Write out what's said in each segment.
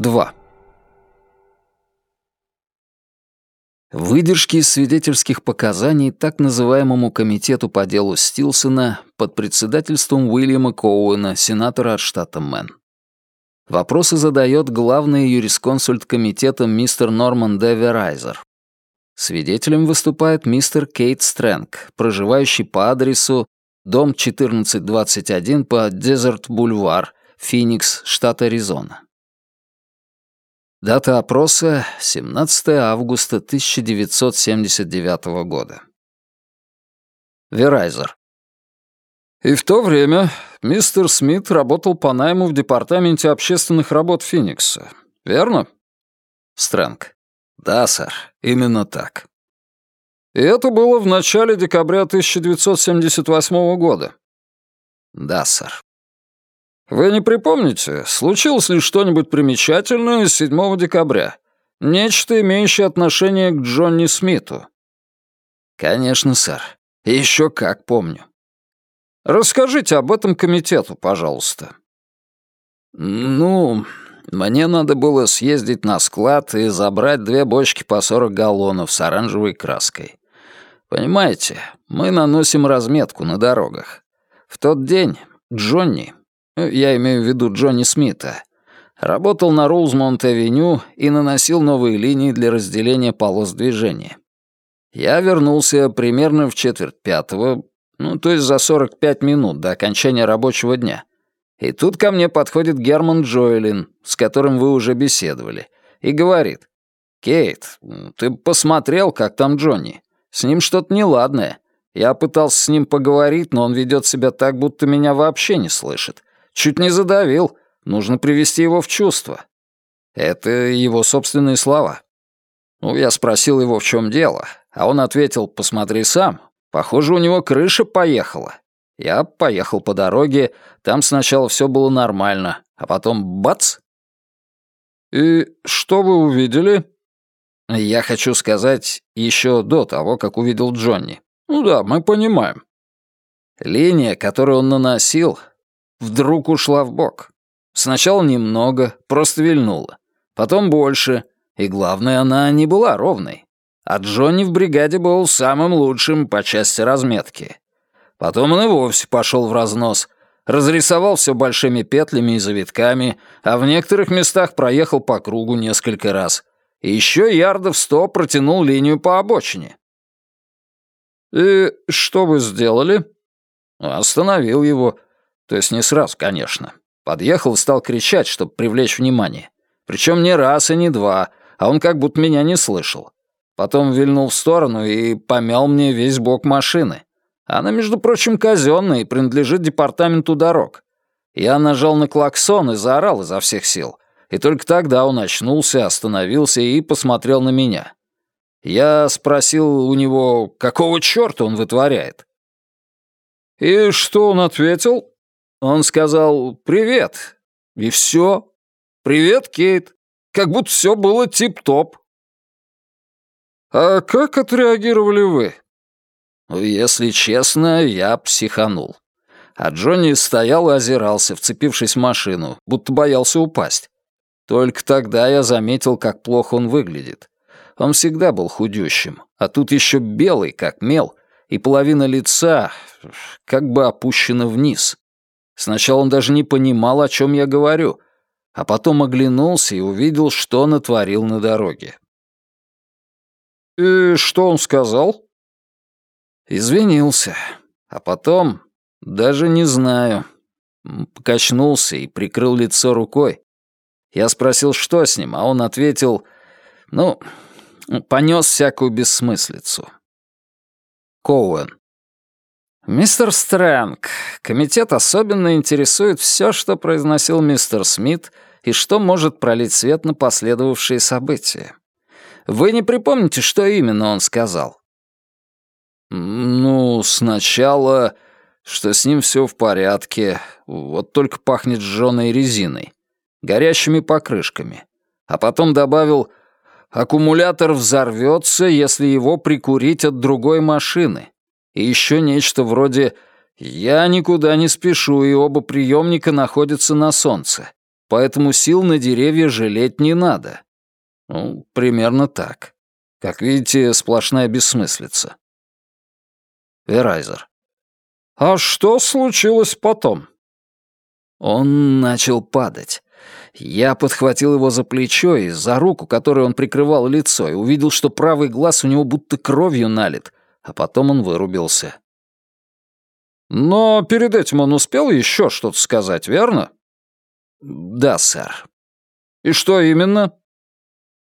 2. Выдержки из свидетельских показаний так называемому комитету по делу Стилсона под председательством Уильяма Коуэна, сенатора от штата Мэн. Вопросы задает главный юрисконсульт комитета мистер Норман Д. Свидетелем выступает мистер Кейт Стрэнг, проживающий по адресу дом 1421 по Дезерт-Бульвар, Финикс, штат Аризона. Дата опроса — 17 августа 1979 года. Верайзер. И в то время мистер Смит работал по найму в Департаменте общественных работ Финикса, верно? Стрэнг. Да, сэр, именно так. И это было в начале декабря 1978 года. Да, сэр. Вы не припомните, случилось ли что-нибудь примечательное 7 декабря? Нечто, имеющее отношение к Джонни Смиту? Конечно, сэр. Еще как помню. Расскажите об этом комитету, пожалуйста. Ну, мне надо было съездить на склад и забрать две бочки по 40 галлонов с оранжевой краской. Понимаете, мы наносим разметку на дорогах. В тот день Джонни, я имею в виду Джонни Смита, работал на Роузмонт-авеню и наносил новые линии для разделения полос движения. Я вернулся примерно в четверть пятого, ну, то есть за 45 минут до окончания рабочего дня. И тут ко мне подходит Герман Джоэлин, с которым вы уже беседовали, и говорит, «Кейт, ты посмотрел, как там Джонни? С ним что-то неладное. Я пытался с ним поговорить, но он ведет себя так, будто меня вообще не слышит. Чуть не задавил. Нужно привести его в чувство. Это его собственные слова. Ну, я спросил его, в чем дело, а он ответил, посмотри сам. Похоже, у него крыша поехала. Я поехал по дороге, там сначала все было нормально, а потом бац! «И что вы увидели?» «Я хочу сказать, еще до того, как увидел Джонни. Ну да, мы понимаем». Линия, которую он наносил, вдруг ушла в бок. Сначала немного, просто вильнула. Потом больше. И главное, она не была ровной. А Джонни в бригаде был самым лучшим по части разметки. Потом он и вовсе пошел в разнос. Разрисовал все большими петлями и завитками, а в некоторых местах проехал по кругу несколько раз. Еще ярдов сто протянул линию по обочине. «И что вы сделали?» «Остановил его. То есть не сразу, конечно. Подъехал и стал кричать, чтобы привлечь внимание. Причем не раз и не два, а он как будто меня не слышал. Потом вильнул в сторону и помял мне весь бок машины. Она, между прочим, казенная и принадлежит департаменту дорог. Я нажал на клаксон и заорал изо всех сил. И только тогда он очнулся, остановился и посмотрел на меня. Я спросил у него, какого чёрта он вытворяет. «И что он ответил?» Он сказал «Привет». И все. «Привет, Кейт». Как будто все было тип-топ. «А как отреагировали вы?» Если честно, я психанул. А Джонни стоял и озирался, вцепившись в машину, будто боялся упасть. Только тогда я заметил, как плохо он выглядит. Он всегда был худющим, а тут еще белый, как мел, и половина лица как бы опущена вниз. Сначала он даже не понимал, о чем я говорю, а потом оглянулся и увидел, что натворил на дороге. «И что он сказал?» Извинился. А потом, даже не знаю, покачнулся и прикрыл лицо рукой. Я спросил, что с ним, а он ответил, ну, понес всякую бессмыслицу. Коуэн. «Мистер Стрэнг, комитет особенно интересует все, что произносил мистер Смит и что может пролить свет на последовавшие события. Вы не припомните, что именно он сказал?» «Ну, сначала, что с ним все в порядке, вот только пахнет сжёной резиной, горящими покрышками. А потом добавил, аккумулятор взорвется, если его прикурить от другой машины. И еще нечто вроде «Я никуда не спешу, и оба приемника находятся на солнце». поэтому сил на деревья жалеть не надо. Ну, примерно так. Как видите, сплошная бессмыслица. Верайзер. А что случилось потом? Он начал падать. Я подхватил его за плечо и за руку, которой он прикрывал лицо, и увидел, что правый глаз у него будто кровью налит, а потом он вырубился. «Но перед этим он успел еще что-то сказать, верно?» «Да, сэр». «И что именно?»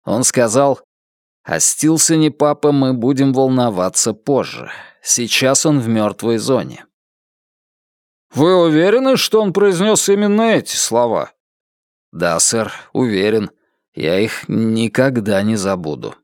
Он сказал, «Остился не папа, мы будем волноваться позже. Сейчас он в мертвой зоне». «Вы уверены, что он произнес именно эти слова?» «Да, сэр, уверен. Я их никогда не забуду».